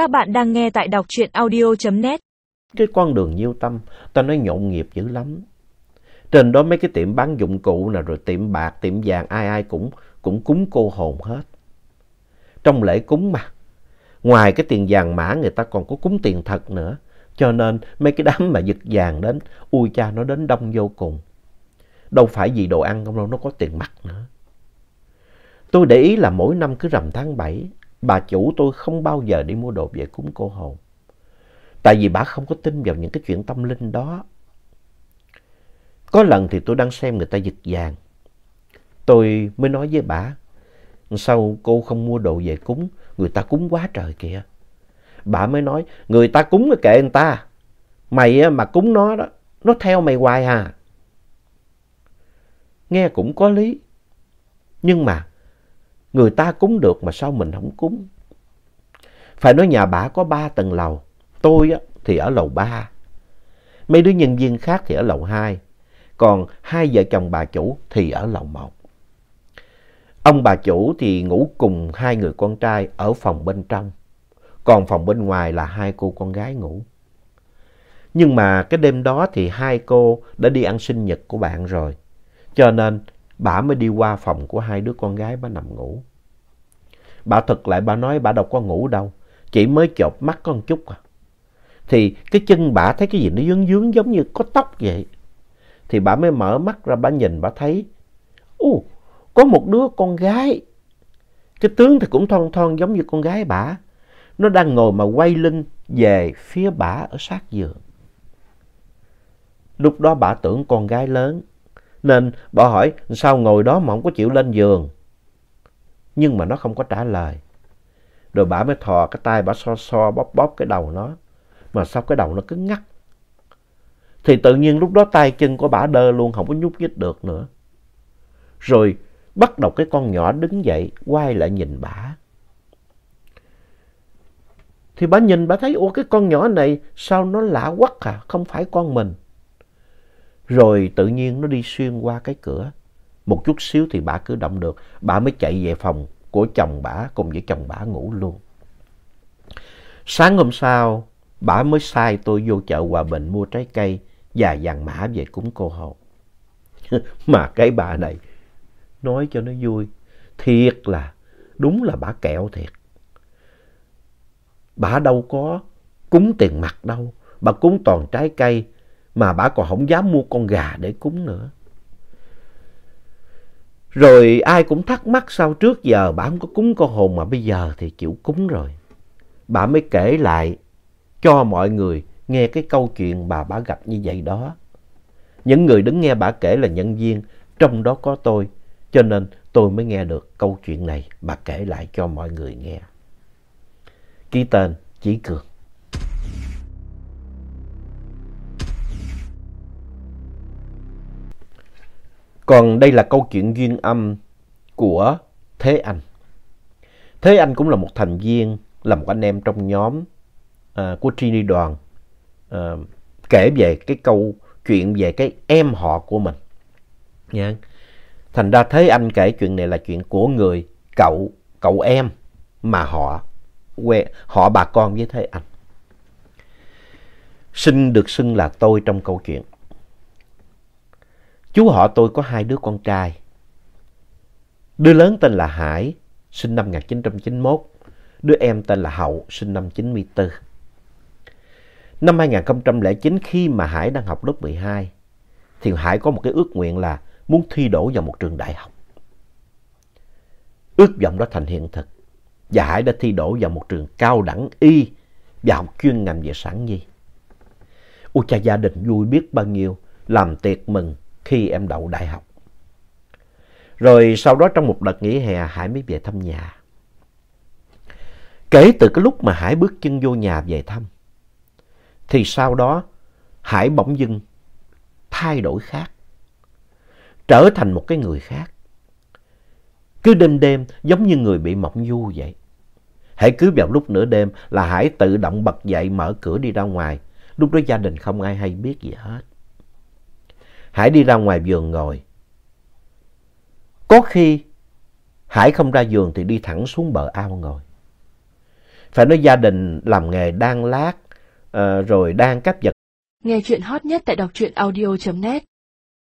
Các bạn đang nghe tại đọc truyện audio.net. Cái con đường Nhiêu Tâm, ta nói nhộn nhịp dữ lắm. Trên đó mấy cái tiệm bán dụng cụ nè, rồi tiệm bạc, tiệm vàng, ai ai cũng, cũng cúng cô hồn hết. Trong lễ cúng mà, ngoài cái tiền vàng mã người ta còn có cúng tiền thật nữa. Cho nên mấy cái đám mà giật vàng đến, ui cha nó đến đông vô cùng. Đâu phải vì đồ ăn không đâu, nó có tiền mặt nữa. Tôi để ý là mỗi năm cứ rằm tháng 7, bà chủ tôi không bao giờ đi mua đồ về cúng cô hồn. Tại vì bà không có tin vào những cái chuyện tâm linh đó. Có lần thì tôi đang xem người ta giật vàng. Tôi mới nói với bà, sao cô không mua đồ về cúng, người ta cúng quá trời kìa. Bà mới nói, người ta cúng cái kệ người ta, mày mà cúng nó đó, nó theo mày hoài à. Nghe cũng có lý, nhưng mà người ta cúng được mà sao mình không cúng. Phải nói nhà bà có ba tầng lầu, tôi á, thì ở lầu ba, mấy đứa nhân viên khác thì ở lầu hai, còn hai vợ chồng bà chủ thì ở lầu một. Ông bà chủ thì ngủ cùng hai người con trai ở phòng bên trong, còn phòng bên ngoài là hai cô con gái ngủ. Nhưng mà cái đêm đó thì hai cô đã đi ăn sinh nhật của bạn rồi, cho nên bà mới đi qua phòng của hai đứa con gái bà nằm ngủ. Bà thật lại bà nói bà đâu có ngủ đâu, chỉ mới chộp mắt con chút à. Thì cái chân bà thấy cái gì nó dướng dướng giống như có tóc vậy. Thì bà mới mở mắt ra bà nhìn bà thấy, ô, có một đứa con gái. Cái tướng thì cũng thon thon giống như con gái bà. Nó đang ngồi mà quay lưng về phía bà ở sát giường. Lúc đó bà tưởng con gái lớn, nên bà hỏi, sao ngồi đó mà không có chịu lên giường. Nhưng mà nó không có trả lời. Rồi bà mới thò cái tay, bà so so, bóp bóp cái đầu nó. Mà sao cái đầu nó cứng ngắt Thì tự nhiên lúc đó tay chân của bà đơ luôn, không có nhúc nhích được nữa. Rồi bắt đầu cái con nhỏ đứng dậy, quay lại nhìn bà. Thì bà nhìn bà thấy, ủa, cái con nhỏ này sao nó lạ quắc à không phải con mình. Rồi tự nhiên nó đi xuyên qua cái cửa. Một chút xíu thì bà cứ động được. Bà mới chạy về phòng của chồng bà cùng với chồng bà ngủ luôn. Sáng hôm sau, bà mới sai tôi vô chợ Hòa Bình mua trái cây và vàng mã về cúng cô hồn. Mà cái bà này nói cho nó vui. Thiệt là, đúng là bà kẹo thiệt. Bà đâu có cúng tiền mặt đâu. Bà cúng toàn trái cây mà bà còn không dám mua con gà để cúng nữa. Rồi ai cũng thắc mắc sao trước giờ bà không có cúng con hồn mà bây giờ thì chịu cúng rồi. Bà mới kể lại cho mọi người nghe cái câu chuyện bà bà gặp như vậy đó. Những người đứng nghe bà kể là nhân viên, trong đó có tôi. Cho nên tôi mới nghe được câu chuyện này bà kể lại cho mọi người nghe. Ký tên Chí Cường. Còn đây là câu chuyện duyên âm của Thế Anh. Thế Anh cũng là một thành viên, là một anh em trong nhóm uh, của Trini Đoàn. Uh, kể về cái câu chuyện về cái em họ của mình. Nha. Thành ra Thế Anh kể chuyện này là chuyện của người cậu, cậu em mà họ, quê họ bà con với Thế Anh. Xin được xưng là tôi trong câu chuyện. Chú họ tôi có hai đứa con trai. Đứa lớn tên là Hải, sinh năm 1991. Đứa em tên là Hậu, sinh năm 94. Năm 2009 khi mà Hải đang học lớp 12, thì Hải có một cái ước nguyện là muốn thi đổ vào một trường đại học. Ước vọng đó thành hiện thực. Và Hải đã thi đổ vào một trường cao đẳng y và học chuyên ngành về sản nhi. Ôi cha gia đình vui biết bao nhiêu, làm tiệc mừng khi em đậu đại học. Rồi sau đó trong một đợt nghỉ hè Hải mới về thăm nhà. Kể từ cái lúc mà Hải bước chân vô nhà về thăm, thì sau đó Hải bỗng dưng thay đổi khác, trở thành một cái người khác. Cứ đêm đêm giống như người bị mộng du vậy. Hãy cứ vào lúc nửa đêm là Hải tự động bật dậy mở cửa đi ra ngoài. Lúc đó gia đình không ai hay biết gì hết. Hải đi ra ngoài vườn ngồi. Có khi Hải không ra vườn thì đi thẳng xuống bờ ao ngồi. Phải nói gia đình làm nghề đan lát, uh, rồi đan các vật Nghe chuyện hot nhất tại đọc truyện audio.net